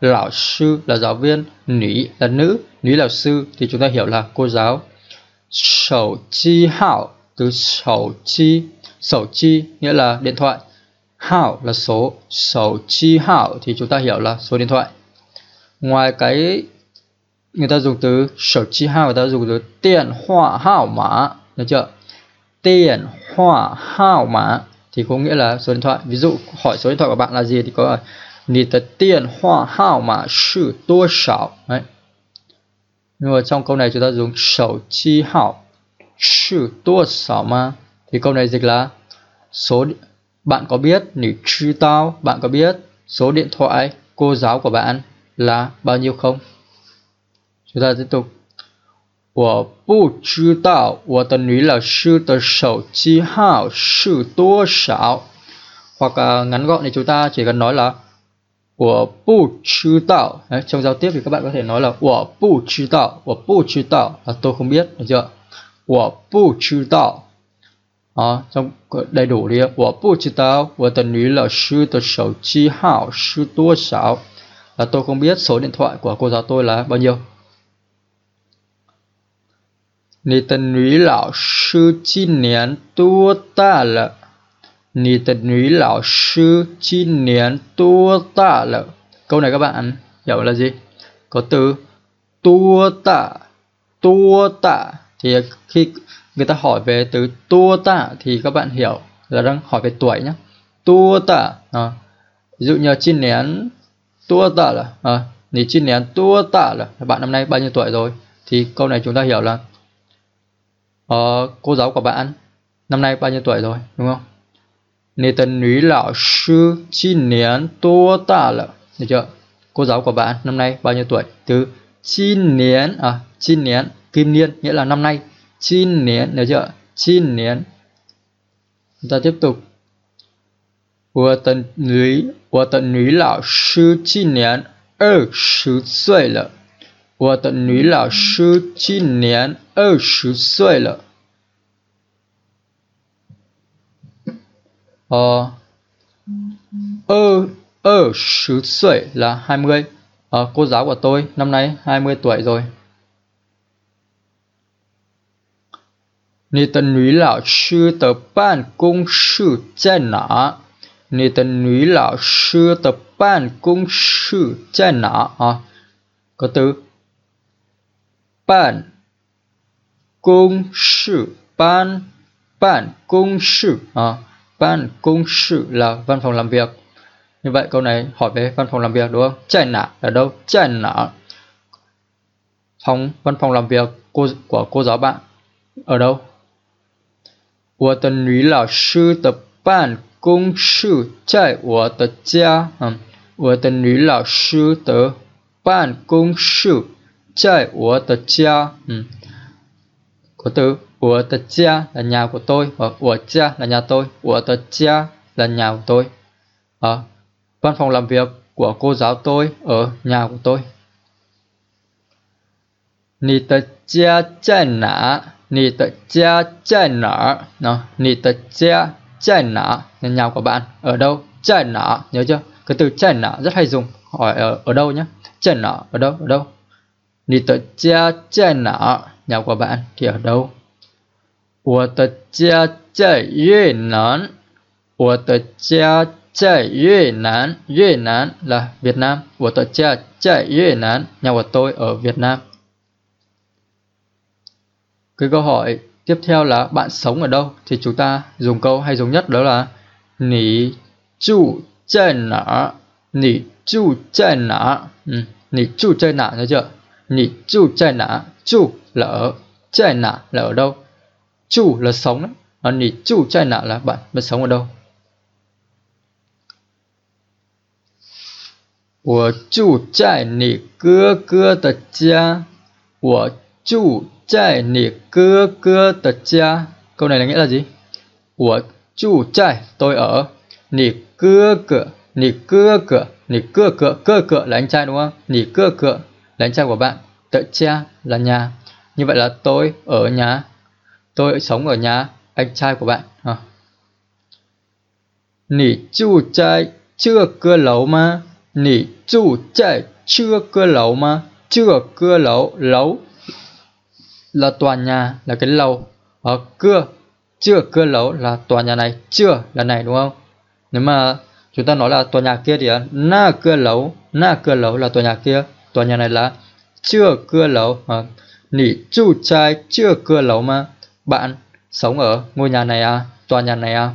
lão sư là giáo viên nữ là nữ. Nữ lão sư thì chúng ta hiểu là cô giáo. Sầu chi hảo, từ sầu chi. Sầu chi nghĩa là điện thoại. Hảo là số. Sầu chi hảo thì chúng ta hiểu là số điện thoại. Ngoài cái, người ta dùng từ sầu chi hảo, người ta dùng từ tiền hoa hảo mã. Được chưa? Tiền hoa hảo mã thì có nghĩa là số điện thoại. Ví dụ, hỏi số điện thoại của bạn là gì thì có 你的电话号码是多少 đấy nhưng mà trong câu này chúng ta dùng sổ chi hảo sự tua sáu mà thì câu này dịch là số bạn có biết nữ chư tao bạn có biết số điện thoại cô giáo của bạn là bao nhiêu không chúng ta tiếp tục 我不知道我的女老师的手机号是多少 hoặc uh, ngắn gọn thì chúng ta chỉ cần nói là của bu chư Đấy, trong giao tiếp thì các bạn có thể nói là của bu chư tạo của bu chư tạo là tôi không biết được chưa của bu chư tạo đó, trong đầy đủ đi của bu chư tạo của tần lý là sư tật sầu chi hảo sư tua sảo là tôi không biết số điện thoại của cô giáo tôi là bao nhiêu. Nì tần lý lão sư chi nén tua ta là Nì tật núi lão sư chi niên tu tạ lợ. Câu này các bạn hiểu là gì? Có từ tu tạ tu tạ. Thì khi người ta hỏi về từ tu tạ thì các bạn hiểu là đang hỏi về tuổi nhé tu tạ à. ví dụ như chi nén tu tạ là à, nì chi nén tu tạ là bạn năm nay bao nhiêu tuổi rồi? Thì câu này chúng ta hiểu là uh, cô giáo của bạn năm nay bao nhiêu tuổi rồi đúng không? nên tân núy lão sư cô giáo của bạn năm nay bao nhiêu tuổi? Từ chi niên à chi niên kim niên, nghĩa là năm nay. Chi niên được chưa? Chi niên chúng ta tiếp tục. Của tận núy của tận núy lão sư chi niên ở sư tuổi là của tận núy lão sư chi niên ở sư tuổi là ờ, ơ ơ sứ sưởi là 20 ờ, cô giáo của tôi năm nay 20 tuổi rồi. Nhi tân núi lão sư tập ban công sư chân nã Nhi tân núi lão sư tập ban công sư chân nã à, ờ, có từ ban công sư ban ban công sư. À, Ban công sự là văn phòng làm việc. Như vậy câu này hỏi về văn phòng làm việc đúng không? Chai nạ ở đâu? Chai nạ. Phòng văn phòng làm việc cô, của cô giáo bạn ở đâu? Của tần lý là sư tập ban công sự chạy của tờ cha. Của tần lý là sư tờ ban công sự chạy của tờ cha. Có từ của tờ cha là nhà của tôi và của cha là nhà tôi của tờ cha là nhà của tôi. Ở văn phòng làm việc của cô giáo tôi ở nhà của tôi. Nì tờ cha cha nã nì tờ cha cha nã nó nì tờ cha cha nã là nhà của bạn. Ở đâu? Cha nã nhớ chưa? Cái từ cha nã rất hay dùng hỏi ở, ở đâu nhé cha nã ở đâu? Ở đâu? Nì tờ cha cha nã nhà của bạn thì ở đâu? 我的家在越南。我的家在越南。越南 là Việt Nam. 我的家在越南. Nhà của tôi ở Việt Nam. Cái câu hỏi tiếp theo là bạn sống ở đâu? Thì chúng ta dùng câu hay dùng nhất đó là Nǐ trụ tại nã? Nǐ trụ tại nã? Ừ. Nǐ trụ tại nã nhớ chưa? Nǐ trụ tại nã? Trụ là ở, tại nã là ở đâu? chủ là sống đấy. Nó nỉ chủ chai nạ là bạn mà sống ở đâu? Của chủ trại nỉ cưa cưa tật cha. Của chủ trại nỉ cưa cưa tật cha. Câu này là nghĩa là gì? Của chủ trại tôi ở. Nỉ cưa cửa nỉ cưa cửa nỉ cưa cửa cưa cửa là anh trai đúng không? Nỉ cưa cửa là anh trai của bạn. Tật cha là nhà. Như vậy là tôi ở nhà. Tôi sống ở nhà anh trai của bạn. À. Nỉ trụ trai chưa cưa lầu mà. Nỉ trụ trai chưa cưa lầu mà. Chưa cưa lầu, lầu là tòa nhà, là cái lầu. Ở cưa chưa cưa lầu là tòa nhà này. Chưa là này đúng không? Nếu mà chúng ta nói là tòa nhà kia thì ờ, na cưa lầu, na cưa lầu là tòa nhà kia. Tòa nhà này là chưa cưa lầu. À, nỉ trụ trai chưa cưa lầu mà. Bạn sống ở ngôi nhà này à, tòa nhà này à.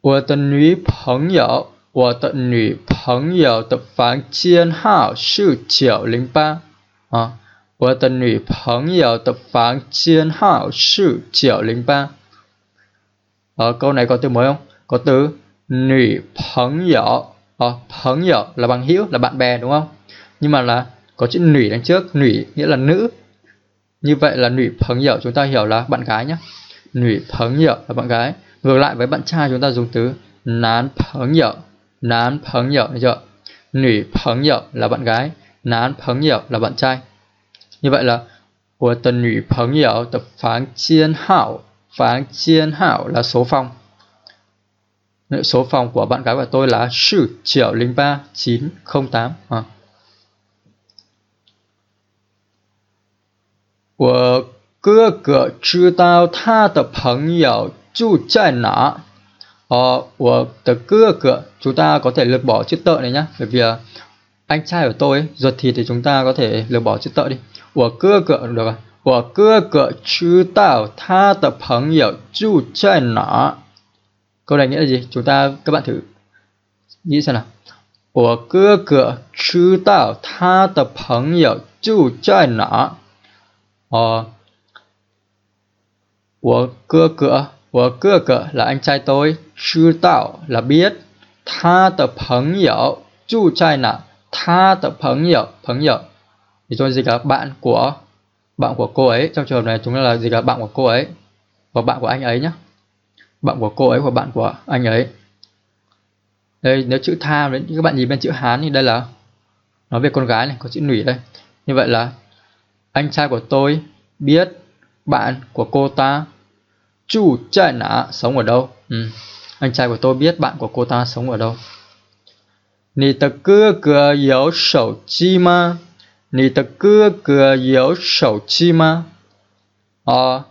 我的女朋友，我的女朋友的房间号是九零八啊，我的女朋友的房间号是九零八。Ở câu này có từ mới không? Có từ nữ 朋友 à, 朋友 là bằng hữu là bạn bè đúng không? Nhưng mà là có chữ nữ đằng trước, nữ nghĩa là nữ. như vậy là nủy phấn hiểu chúng ta hiểu là bạn gái nhé. Nủy phấn hiểu là bạn gái. Ngược lại với bạn trai chúng ta dùng từ nán phấn hiểu. Nán phấn hiểu chưa? Nủy phấn hiểu là bạn gái. Nán phấn hiểu là bạn trai. Như vậy là, của tần nủy phấn hiểu tập phán chiên hảo. Phán chiên hảo là số phòng. Số phòng của bạn gái của tôi là 4 triệu linh ba chín không tám à. 我哥哥知道他的朋友住在哪。Ờ, 我的哥哥 chúng ta có thể lược bỏ chữ tợ này nhá, bởi vì uh, anh trai của tôi ấy, ruột thịt thì chúng ta có thể lược bỏ chữ tợ đi. 我哥哥 được rồi. 我哥哥知道他的朋友住在哪。Câu này nghĩa là gì? Chúng ta các bạn thử nghĩ xem nào. 我哥哥知道他的朋友住在哪。 Ờ, của cơ cửa, của cơ cửa là anh trai tôi, sư tạo là biết, tha tờ phấn dậu, chú trai nạ, tha tờ phấn dậu, phấn dậu. Thì tôi gì cả bạn của, bạn của cô ấy, trong trường hợp này chúng ta là gì cả bạn của cô ấy, và bạn của anh ấy nhé. Bạn của cô ấy và bạn của anh ấy. Đây, nếu chữ tha, đến các bạn nhìn bên chữ Hán thì đây là nói về con gái này, có chữ nủy đây. Như vậy là anh trai của tôi biết bạn của cô ta chủ chạy nã sống ở đâu ừ. anh trai của tôi biết bạn của cô ta sống ở đâu 你的哥哥有手机吗？你的哥哥有手机吗？Ờ,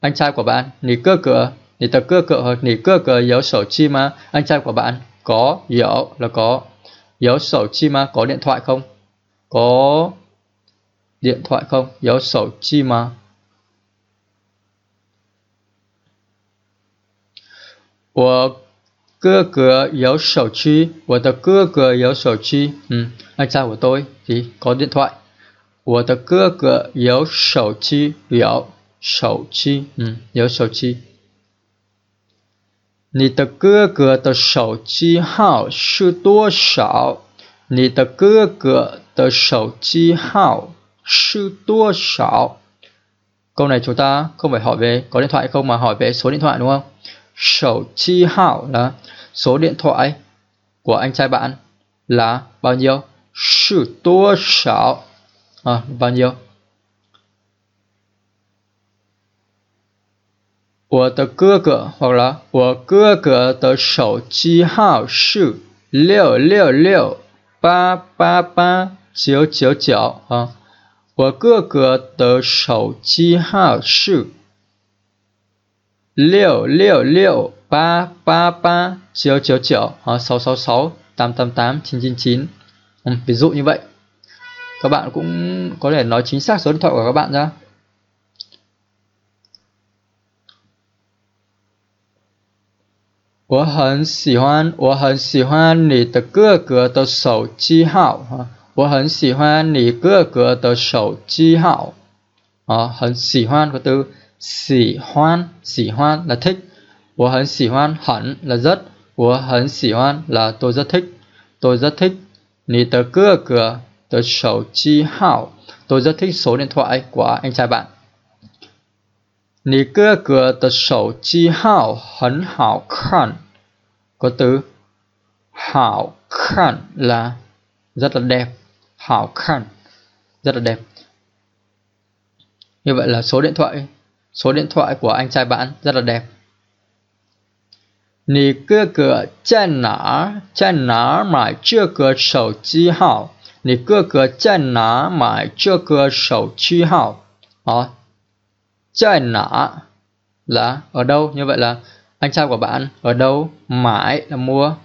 anh trai của bạn, nì cơ cửa, nì tờ cơ cửa hoặc nì cơ cửa có sổ chi mà? Anh trai của bạn có, có là có. Có sổ chi mà? Có điện thoại không? Có điện thoại không? Có sổ chi mà? 我哥哥有手机，我的哥哥有手机。嗯，anh trai của tôi thì có điện thoại. 我的哥哥有手机，有手机，嗯，有手机。你的哥哥的手机号是多少？你的哥哥的手机号 是多少？Câu này chúng ta không phải hỏi về có điện thoại không mà hỏi về số điện thoại đúng không? Sổ chi hảo là số điện thoại của anh trai bạn là bao nhiêu? Sự 多少 à, bao nhiêu 我的哥哥或者我哥哥的手机号是六六六八八八九九九啊， 我哥哥的手机号是六六六八八八九九九à, sáu sáu sáu tám tám tám chín chín chín ví dụ như vậy các bạn cũng có thể nói chính xác số điện thoại của các bạn ra 我很喜欢，我很喜欢你的哥哥的手机号啊！ 我很喜欢你哥哥的手机号啊！很喜欢 có từ 喜欢，喜欢 là thích. 我很喜欢 hẳn là rất. của hẳn xỉ hoan là tôi rất thích tôi rất thích Nì tờ cưa cửa tờ sầu chi hảo tôi rất thích số điện thoại của anh trai bạn Nì cưa cửa tờ sầu chi hảo hẳn hảo khăn có từ hảo khăn là rất là đẹp hảo khan. Rất là đẹp. Như vậy là số điện thoại, số điện thoại của anh trai bạn rất là đẹp. Nì cơ cửa chân nã chân nã mà chưa cửa sổ chi hảo. Nì cơ cửa chân nã mà chưa cửa sổ chi hảo. Đó. Chân nã là ở đâu? Như vậy là anh trai của bạn ở đâu mãi là mua?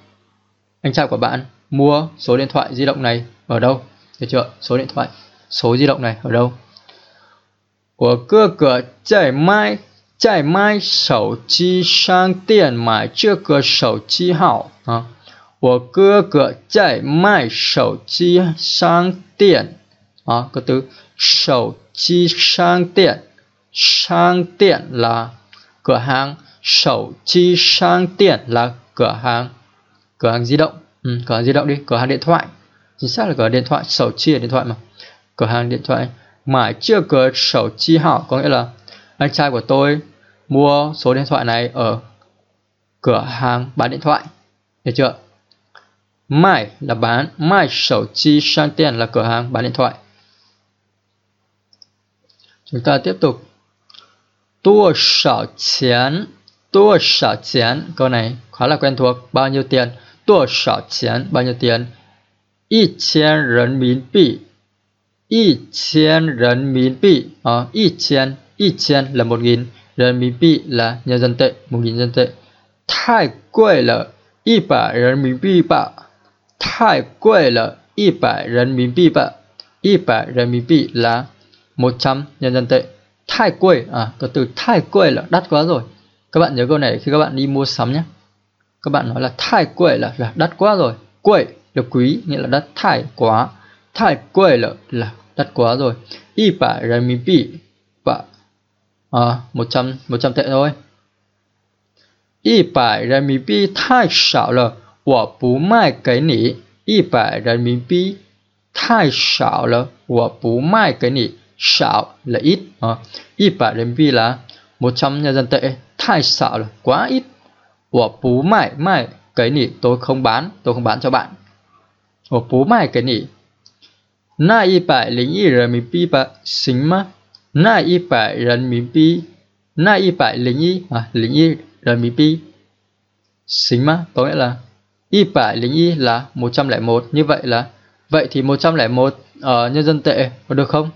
Anh trai của bạn mua số điện thoại di động này ở đâu? được chưa? Số điện thoại. Số di động này ở đâu? Của cơ cửa chảy mai chảy mai sầu chi sang tiền mà chưa cửa sầu chi hảo. À. của cơ cửa chảy mai sầu chi sang tiền. À, có từ sầu chi sang tiền. Sang tiền là cửa hàng sầu chi sang tiền là cửa hàng. Cửa hàng di động. Ừ, cửa hàng di động đi cửa hàng điện thoại chính xác là cửa điện thoại sầu chi là điện thoại mà. Cửa hàng điện thoại mãi chưa cửa sầu chi hảo, có nghĩa là anh trai của tôi mua số điện thoại này ở cửa hàng bán điện thoại. Hiểu chưa? Mai là bán mai sầu chi sang tiền là cửa hàng bán điện thoại. Chúng ta tiếp tục. Tua sảo chén, tua sảo chén. Câu này khá là quen thuộc, bao nhiêu tiền? Tua sảo chén, bao nhiêu tiền? 一千人民币一千人民币啊一千一千 là một nghìn nhân民币 là nhân dân tệ, 1.000 dân tệ. 太贵了，一百人民币吧。太贵了，一百人民币吧。一百人民币 là 100 nhân dân tệ. Thái quê, à, có từ thái quê là đắt quá rồi. Các bạn nhớ câu này khi các bạn đi mua sắm nhé. Các bạn nói là thái quê là, là đắt quá rồi. Quê là quý, nghĩa là đắt thái quá. Thái quê là, là đắt quá rồi. Y bả人民币 bả à, 100 100 tệ thôi. 一百人民币太少了，我不卖给你。一百人民币太少了，我不卖给你。少 là ít, à, 一百人民币 là 100 nhân dân tệ.太少 là quá ít. 我不卖卖给你 tôi không bán, tôi không bán cho bạn. 我不卖给你。那一百零一人民币吧，行吗？那一百人民币，那一百零一 à, 零一人民币 xính má có nghĩa là y bại lính y là 101 như vậy là vậy thì 101 ở uh, nhân dân tệ có được không